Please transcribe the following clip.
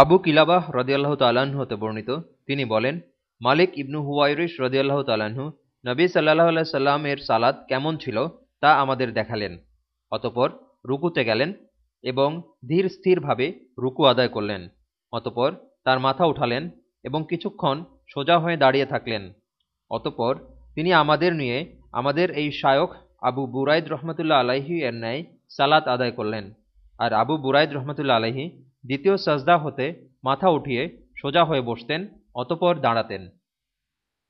আবু কিলাবাহ রদিয়াল্লাহ তাল্লাহ্ন হতে বর্ণিত, তিনি বলেন, মালিক ইবনু হুয়াইরিস রদিয়াল্লাহ তাল্লাহ্ন নবী সাল্লাহ আল্লাহ সাল্লামের সালাদ কেমন ছিল তা আমাদের দেখালেন, অতপর রুকুতে গেলেন এবং ধীর স্থিরভাবে রুকু আদায় করলেন, অতপর তার মাথা উঠালেন এবং কিছুক্ষণ সোজা হয়ে দাঁড়িয়ে থাকলেন, অতপর তিনি আমাদের নিয়ে আমাদের এই শায়ক আবু বুরাইদ রহমতুল্লাহ আলাহি এর ন্যায় সালাত আদায় করলেন, আর আবু বুরাইদ রহমতুল্লা আলহী দ্বিতীয় সজদা হতে মাথা উঠিয়ে সোজা হয়ে বসতেন অতপর দাঁড়াতেন।